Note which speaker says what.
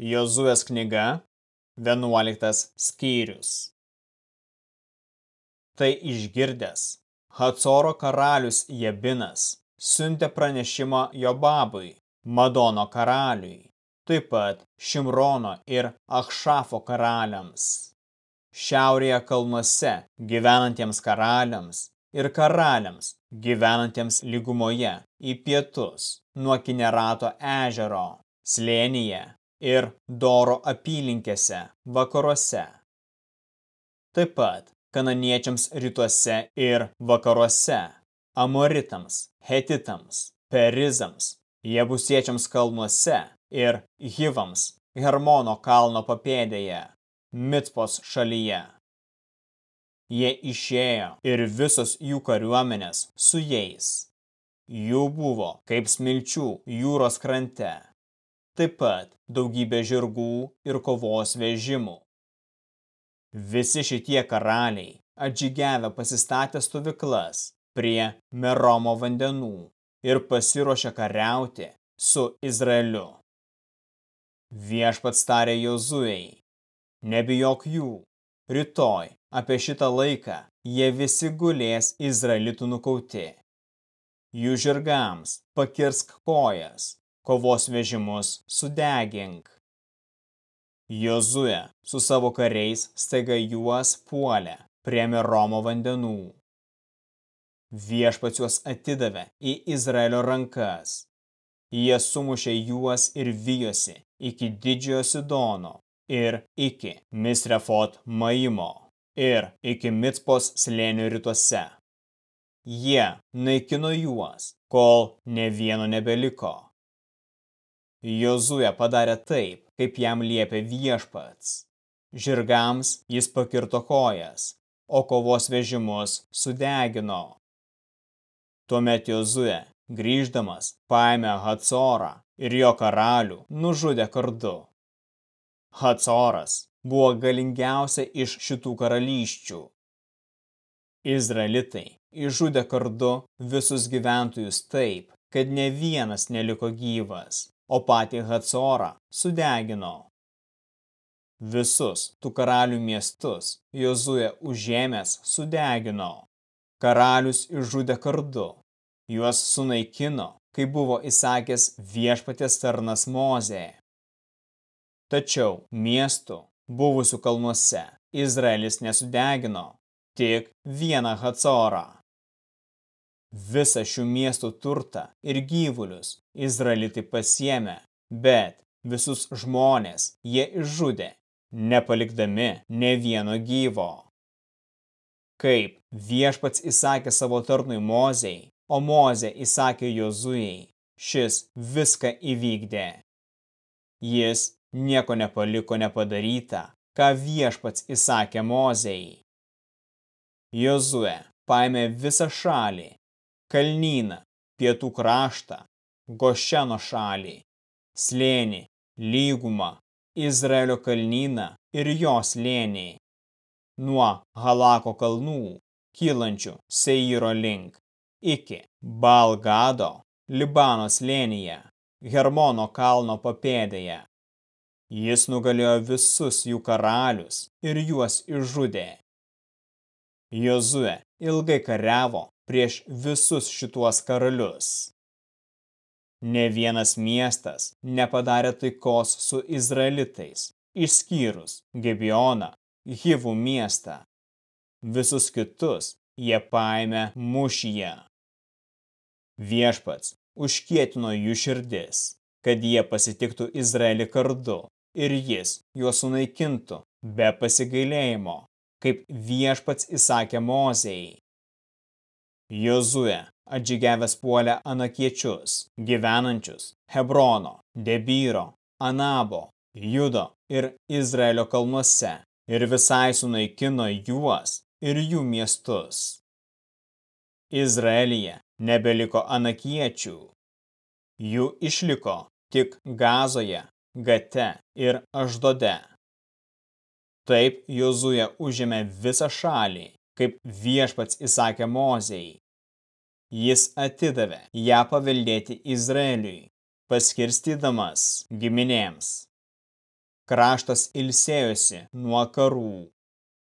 Speaker 1: Jozuės knyga, 11 skyrius. Tai išgirdęs, Hacoro karalius Jebinas siuntė pranešimą Jobabui, Madono karaliui, taip pat Šimrono ir Achšafo karaliams. Šiaurėje kalnuose gyvenantiems karaliams ir karaliams gyvenantiems lygumoje į pietus nuo Kinerato ežero, slėnyje ir Doro apylinkėse vakaruose. Taip pat kananiečiams rytuose ir vakaruose, amoritams, hetitams, perizams, jebusiečiams kalnuose ir hivams Hermono kalno papėdėje, Mitpos šalyje. Jie išėjo ir visos jų kariuomenės su jais. Jų buvo kaip smilčių jūros krante. Taip pat daugybė žirgų ir kovos vežimų. Visi šitie karaliai atžygiavę pasistatė stovyklas prie Meromo vandenų ir pasiruošė kariauti su Izraeliu. Viešpats tarė Jozuei, nebijok jų, rytoj apie šitą laiką jie visi gulės Izraelitų nukauti. Jų žirgams pakirsk kojas, kovos vežimus sudegink. Jozue su savo kariais staiga juos puolė prie Meromo vandenų. Viešpats juos atidavė į Izraelio rankas. Jie sumušė juos ir vijosi iki didžiojo Sidono ir iki Misrefot Maimo ir iki Mitspos slėnių rytuose. Jie naikino juos, kol ne vieno nebeliko. Jozuė padarė taip, kaip jam liepė viešpats. Žirgams jis pakirto kojas, o kovos vežimus sudegino. Tuomet Jozuė, grįždamas, paėmė Hacorą ir jo karalių nužudė kardu. Hacoras buvo galingiausia iš šitų karalyščių. Izraelitai išžudė kardu visus gyventojus taip, kad ne vienas neliko gyvas o patį Hacorą sudegino. Visus tų karalių miestus Jozuė užėmęs sudegino. Karalius išžudė kardu, juos sunaikino, kai buvo įsakęs viešpatės tarnas Mozė. Tačiau miestų, buvusių kalnuose, Izraelis nesudegino, tik vieną Hacorą. Visą šių miestų turtą ir gyvulius Izraelitai pasiemė, bet visus žmonės jie išžudė, nepalikdami ne vieno gyvo. Kaip viešpats įsakė savo tarnui Mozei, o Mozė įsakė Jozujai, šis viską įvykdė. Jis nieko nepaliko nepadaryta, ką viešpats įsakė Mozei. Jozue paėmė visą šalį kalnyną, pietų kraštą, Gošeno šalį, slėnį, lygumą, Izraelio kalnyną ir jo slėnį. Nuo Halako kalnų, kylančių Seiro link, iki Balgado, Libano slėnyje, Hermono kalno papėdėje. Jis nugalėjo visus jų karalius ir juos išžudė. Jozue ilgai kariavo prieš visus šituos karalius. Ne vienas miestas nepadarė taikos su izraelitais, išskyrus Gebioną, Hivų miestą. Visus kitus jie paėmė mušyje. Viešpats užkietino jų širdis, kad jie pasitiktų Izraelį kardu ir jis juos sunaikintų be pasigailėjimo, kaip viešpats įsakė Mozei. Jozuė atžygiavęs puolė anakiečius, gyvenančius Hebrono, Debyro, Anabo, Judo ir Izraelio kalnuose ir visai sunaikino juos ir jų miestus. Izraelyje nebeliko anakiečių. Jų išliko tik Gazoje, Gate ir Aždode. Taip Jozuė užėmė visą šalį kaip viešpats įsakė Mozei. Jis atidavė ją paveldėti Izraeliui, paskirstydamas giminėms. kraštas ilsėjosi nuo karų.